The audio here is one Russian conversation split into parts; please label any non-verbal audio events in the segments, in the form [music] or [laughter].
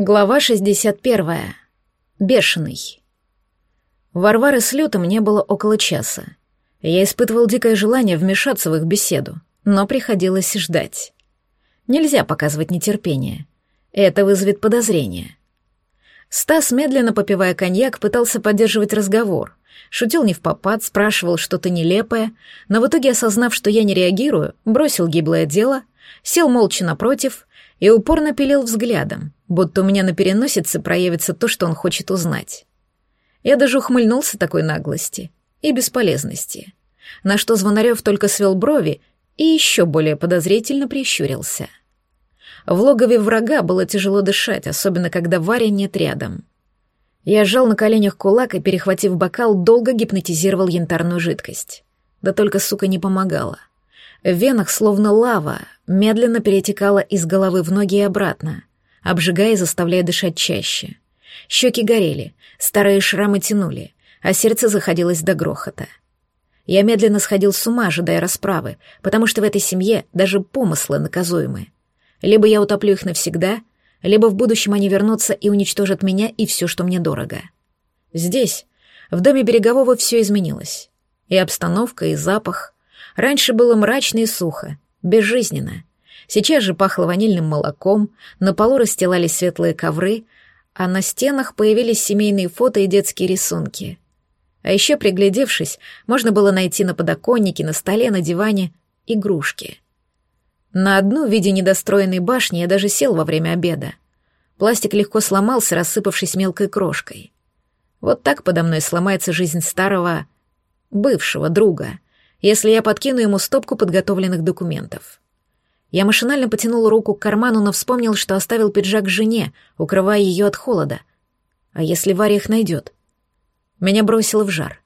Глава 61. Бешеный. Варвары с Лютом не было около часа. Я испытывал дикое желание вмешаться в их беседу, но приходилось ждать. Нельзя показывать нетерпение. Это вызовет подозрение. Стас, медленно попивая коньяк, пытался поддерживать разговор. Шутил не в попад, спрашивал что-то нелепое, но в итоге, осознав, что я не реагирую, бросил гиблое дело, сел молча напротив и упорно пилил взглядом, будто у меня на переносице проявится то, что он хочет узнать. Я даже ухмыльнулся такой наглости и бесполезности, на что Звонарев только свел брови и еще более подозрительно прищурился. В логове врага было тяжело дышать, особенно когда Варя нет рядом. Я сжал на коленях кулак и, перехватив бокал, долго гипнотизировал янтарную жидкость. Да только, сука, не помогала. В венах, словно лава, медленно перетекала из головы в ноги и обратно, обжигая и заставляя дышать чаще. Щеки горели, старые шрамы тянули, а сердце заходилось до грохота. Я медленно сходил с ума, ожидая расправы, потому что в этой семье даже помыслы наказуемы. Либо я утоплю их навсегда, либо в будущем они вернутся и уничтожат меня и все, что мне дорого. Здесь, в доме Берегового, все изменилось. И обстановка, и запах — Раньше было мрачно и сухо, безжизненно. Сейчас же пахло ванильным молоком, на полу расстилались светлые ковры, а на стенах появились семейные фото и детские рисунки. А еще, приглядевшись, можно было найти на подоконнике, на столе, на диване игрушки. На одну в виде недостроенной башни я даже сел во время обеда. Пластик легко сломался, рассыпавшись мелкой крошкой. Вот так подо мной сломается жизнь старого, бывшего друга — если я подкину ему стопку подготовленных документов. Я машинально потянул руку к карману, но вспомнил, что оставил пиджак жене, укрывая ее от холода. А если Варя их найдет? Меня бросило в жар.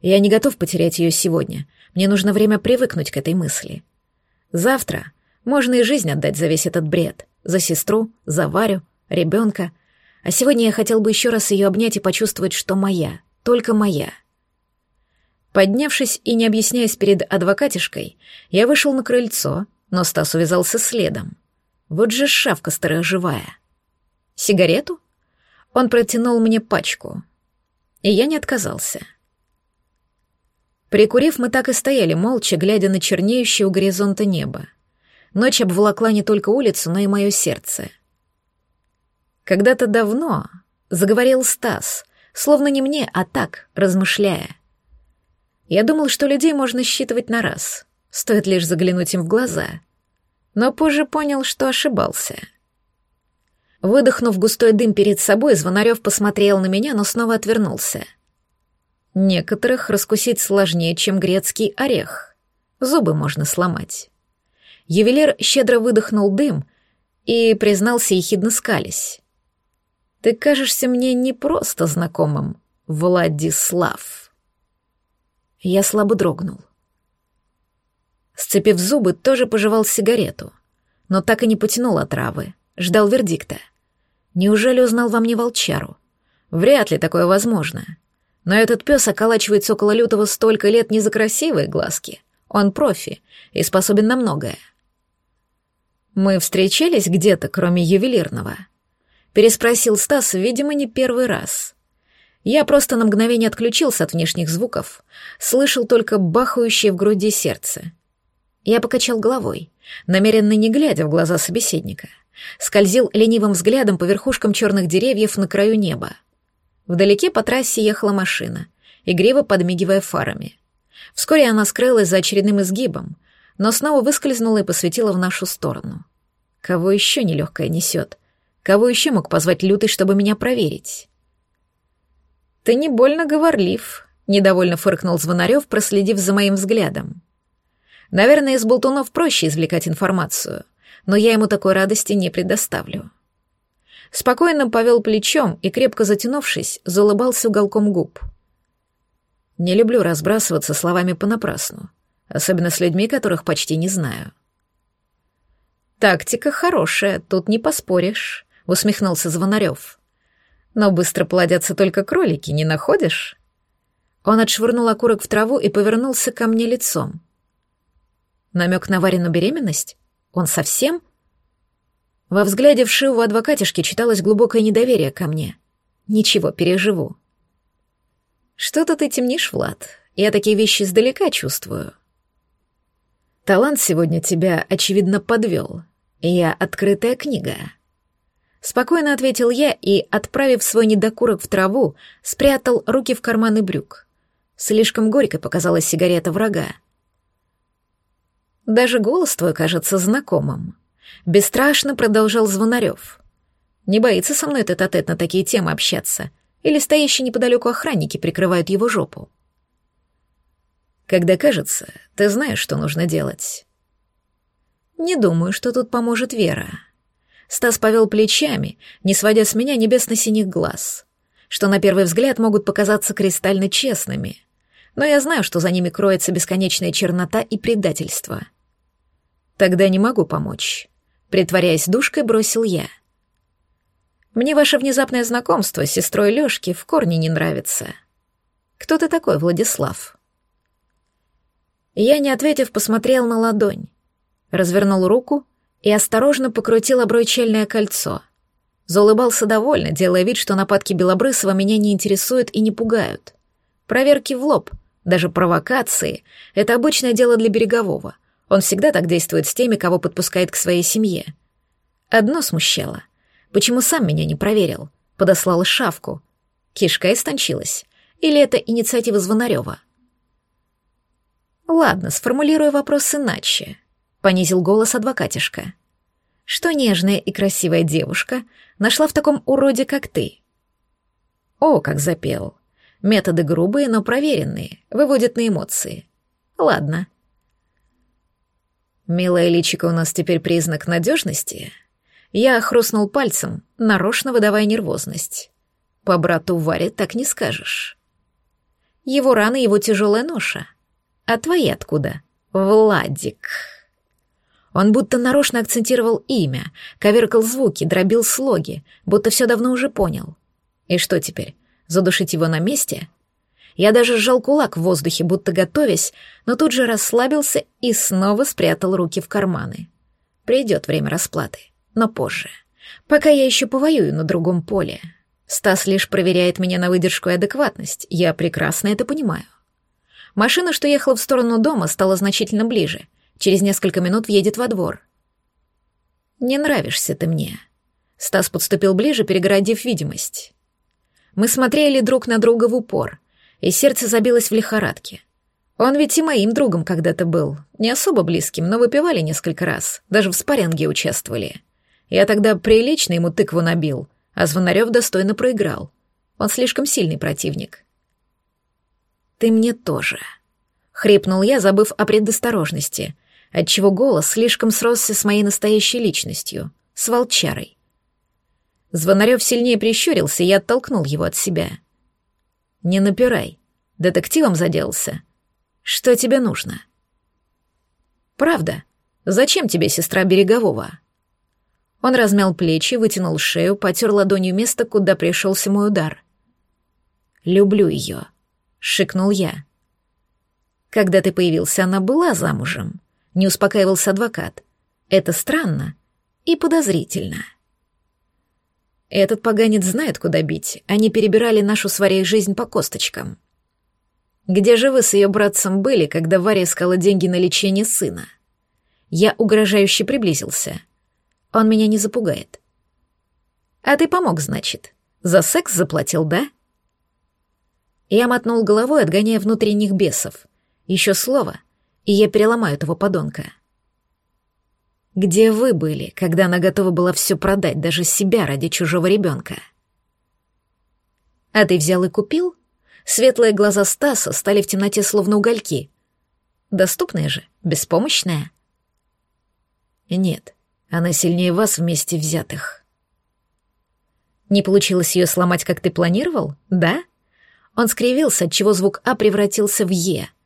Я не готов потерять ее сегодня. Мне нужно время привыкнуть к этой мысли. Завтра можно и жизнь отдать за весь этот бред. За сестру, за Варю, ребенка. А сегодня я хотел бы еще раз ее обнять и почувствовать, что моя, только моя — Поднявшись и не объясняясь перед адвокатишкой, я вышел на крыльцо, но Стас увязался следом. Вот же шавка сторожевая. Сигарету? Он протянул мне пачку, и я не отказался. Прикурив, мы так и стояли молча, глядя на чернеющее у горизонта небо. Ночь обволокла не только улицу, но и мое сердце. Когда-то давно заговорил Стас, словно не мне, а так, размышляя. Я думал, что людей можно считывать на раз, стоит лишь заглянуть им в глаза. Но позже понял, что ошибался. Выдохнув густой дым перед собой, Звонарев посмотрел на меня, но снова отвернулся. Некоторых раскусить сложнее, чем грецкий орех. Зубы можно сломать. Ювелир щедро выдохнул дым и признался ехидно скались. «Ты кажешься мне не просто знакомым, Владислав». Я слабо дрогнул. Сцепив зубы, тоже пожевал сигарету, но так и не потянул отравы, ждал вердикта. Неужели узнал во мне волчару? Вряд ли такое возможно. Но этот пес околачивается около лютого столько лет не за красивые глазки. Он профи и способен на многое. «Мы встречались где-то, кроме ювелирного?» Переспросил Стас, видимо, не первый раз. Я просто на мгновение отключился от внешних звуков, слышал только бахающее в груди сердце. Я покачал головой, намеренно не глядя в глаза собеседника, скользил ленивым взглядом по верхушкам черных деревьев на краю неба. Вдалеке по трассе ехала машина, игриво подмигивая фарами. Вскоре она скрылась за очередным изгибом, но снова выскользнула и посветила в нашу сторону. Кого еще нелегкая несет? Кого еще мог позвать Лютый, чтобы меня проверить? «Ты не больно говорлив», — недовольно фыркнул Звонарев, проследив за моим взглядом. «Наверное, из болтунов проще извлекать информацию, но я ему такой радости не предоставлю». Спокойно повел плечом и, крепко затянувшись, заулыбался уголком губ. «Не люблю разбрасываться словами понапрасну, особенно с людьми, которых почти не знаю». «Тактика хорошая, тут не поспоришь», — усмехнулся Звонарев. Но быстро плодятся только кролики, не находишь? Он отшвырнул окурок в траву и повернулся ко мне лицом. Намек на Варину беременность? Он совсем? Во взгляде вшивого адвокатишки читалось глубокое недоверие ко мне. Ничего, переживу. Что-то ты темнишь, Влад. Я такие вещи издалека чувствую. Талант сегодня тебя, очевидно, подвел. Я открытая книга. Спокойно ответил я и, отправив свой недокурок в траву, спрятал руки в карманы брюк. Слишком горько показалась сигарета врага. Даже голос твой кажется знакомым. Бесстрашно продолжал Звонарев. Не боится со мной этот тет на такие темы общаться? Или стоящие неподалеку охранники прикрывают его жопу? Когда кажется, ты знаешь, что нужно делать. Не думаю, что тут поможет Вера. Стас повел плечами, не сводя с меня небесно-синих глаз, что на первый взгляд могут показаться кристально честными, но я знаю, что за ними кроется бесконечная чернота и предательство — Тогда не могу помочь. Притворяясь душкой, бросил я. Мне ваше внезапное знакомство с сестрой Лёшки в корне не нравится. Кто ты такой, Владислав? Я, не ответив, посмотрел на ладонь, развернул руку и осторожно покрутил обручальное кольцо. Заулыбался довольно, делая вид, что нападки Белобрысова меня не интересуют и не пугают. Проверки в лоб, даже провокации — это обычное дело для Берегового — он всегда так действует с теми, кого подпускает к своей семье. Одно смущало. Почему сам меня не проверил? Подослал шавку. Кишка истончилась. Или это инициатива Звонарева? Ладно, сформулирую вопрос иначе. Понизил голос адвокатишка. Что нежная и красивая девушка нашла в таком уроде, как ты? О, как запел. Методы грубые, но проверенные, выводят на эмоции. Ладно, «Милая личико у нас теперь признак надежности?» Я хрустнул пальцем, нарочно выдавая нервозность. «По брату Варе так не скажешь». «Его раны, его тяжелая ноша. А твои откуда?» «Владик». Он будто нарочно акцентировал имя, коверкал звуки, дробил слоги, будто все давно уже понял. И что теперь, задушить его на месте? Я даже сжал кулак в воздухе, будто готовясь, но тут же расслабился и снова спрятал руки в карманы. Придет время расплаты, но позже. Пока я еще повоюю на другом поле. Стас лишь проверяет меня на выдержку и адекватность, я прекрасно это понимаю. Машина, что ехала в сторону дома, стала значительно ближе. Через несколько минут въедет во двор. «Не нравишься ты мне». Стас подступил ближе, перегородив видимость. Мы смотрели друг на друга в упор — и сердце забилось в лихорадке. Он ведь и моим другом когда-то был, не особо близким, но выпивали несколько раз, даже в спарринге участвовали. Я тогда прилично ему тыкву набил, а Звонарев достойно проиграл. Он слишком сильный противник. «Ты мне тоже», — хрипнул я, забыв о предосторожности, отчего голос слишком сросся с моей настоящей личностью, с волчарой. Звонарев сильнее прищурился, и я оттолкнул его от себя — не напирай. Детективом заделался. Что тебе нужно? Правда. Зачем тебе сестра Берегового? Он размял плечи, вытянул шею, потер ладонью место, куда пришелся мой удар. «Люблю ее», — шикнул я. «Когда ты появился, она была замужем», — не успокаивался адвокат. «Это странно и подозрительно». Этот поганец знает, куда бить. Они перебирали нашу с Варей жизнь по косточкам. Где же вы с ее братцем были, когда Варя искала деньги на лечение сына? Я угрожающе приблизился. Он меня не запугает. А ты помог, значит? За секс заплатил, да? Я мотнул головой, отгоняя внутренних бесов. Еще слово, и я переломаю этого подонка. Где вы были, когда она готова была все продать, даже себя ради чужого ребенка? А ты взял и купил? Светлые глаза Стаса стали в темноте словно угольки. Доступная же, беспомощная? Нет, она сильнее вас вместе взятых. Не получилось ее сломать, как ты планировал, да? Он скривился, отчего звук А превратился в Е —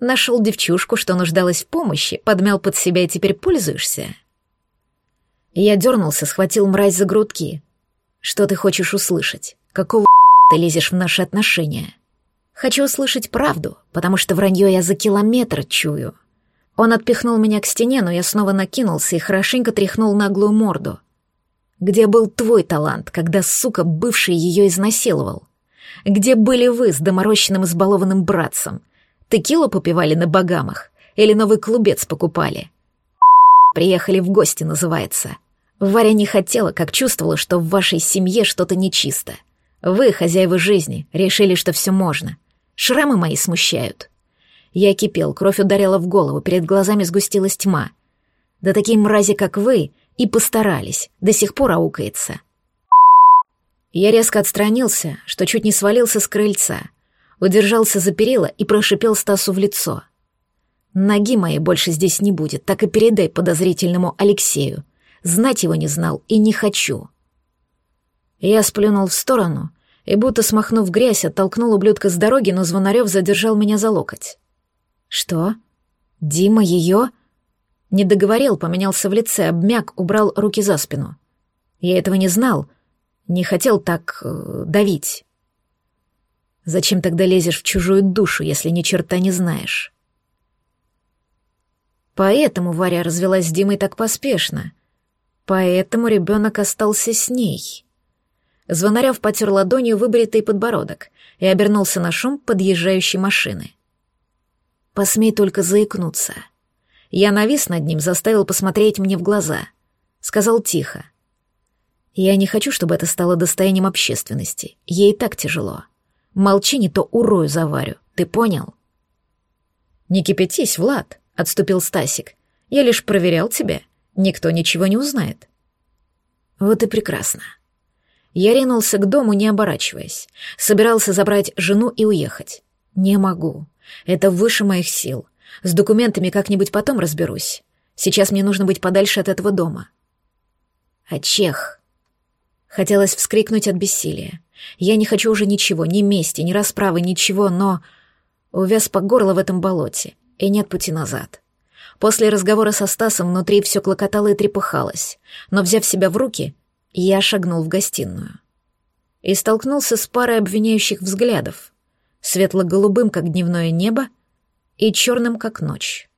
Нашел девчушку, что нуждалась в помощи, подмял под себя и теперь пользуешься. Я дернулся, схватил мразь за грудки. Что ты хочешь услышать? Какого [laughs] ты лезешь в наши отношения? Хочу услышать правду, потому что вранье я за километр чую. Он отпихнул меня к стене, но я снова накинулся и хорошенько тряхнул наглую морду. Где был твой талант, когда, сука, бывший ее изнасиловал? Где были вы с доморощенным избалованным братцем? Текилу попивали на богамах? Или новый клубец покупали? Приехали в гости, называется. Варя не хотела, как чувствовала, что в вашей семье что-то нечисто. Вы, хозяева жизни, решили, что все можно. Шрамы мои смущают. Я кипел, кровь ударила в голову, перед глазами сгустилась тьма. Да такие мрази, как вы, и постарались, до сих пор аукается. Я резко отстранился, что чуть не свалился с крыльца, удержался за перила и прошипел Стасу в лицо. «Ноги моей больше здесь не будет, так и передай подозрительному Алексею. Знать его не знал и не хочу». Я сплюнул в сторону и, будто смахнув грязь, оттолкнул ублюдка с дороги, но Звонарев задержал меня за локоть. «Что? Дима ее?» Не договорил, поменялся в лице, обмяк, убрал руки за спину. Я этого не знал, не хотел так э, давить. Зачем тогда лезешь в чужую душу, если ни черта не знаешь? Поэтому Варя развелась с Димой так поспешно. Поэтому ребенок остался с ней. Звонарев потер ладонью выбритый подбородок и обернулся на шум подъезжающей машины. Посмей только заикнуться. Я навис над ним, заставил посмотреть мне в глаза. Сказал тихо. Я не хочу, чтобы это стало достоянием общественности. Ей так тяжело. Молчи, не то урою заварю. Ты понял? Не кипятись, Влад, отступил Стасик. Я лишь проверял тебя. Никто ничего не узнает. Вот и прекрасно. Я ринулся к дому, не оборачиваясь. Собирался забрать жену и уехать. Не могу. Это выше моих сил. С документами как-нибудь потом разберусь. Сейчас мне нужно быть подальше от этого дома. А чех... Хотелось вскрикнуть от бессилия. Я не хочу уже ничего, ни мести, ни расправы, ничего, но... Увяз по горло в этом болоте, и нет пути назад. После разговора со Стасом внутри все клокотало и трепыхалось, но, взяв себя в руки, я шагнул в гостиную. И столкнулся с парой обвиняющих взглядов — светло-голубым, как дневное небо, и черным, как ночь.